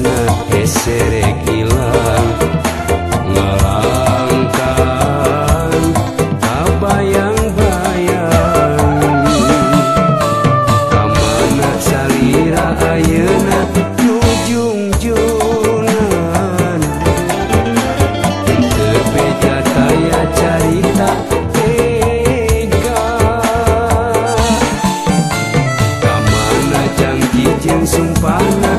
Tresna esere kilang Ngelangkang Kabayang-bayang Kamana salira ayeuna Jujung junan. Tebeja taya carita Tega Kamana janji jeng sumpana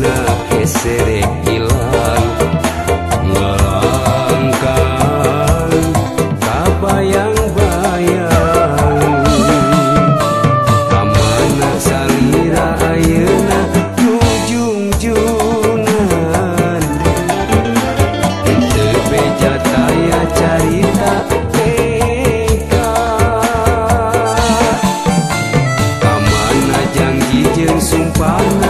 na kesere ilan Ngelangkan Apa yang bayang? Kamana salira ayena Nujung junan Tebeja taya carita teka. Kamana janji jeng sumpana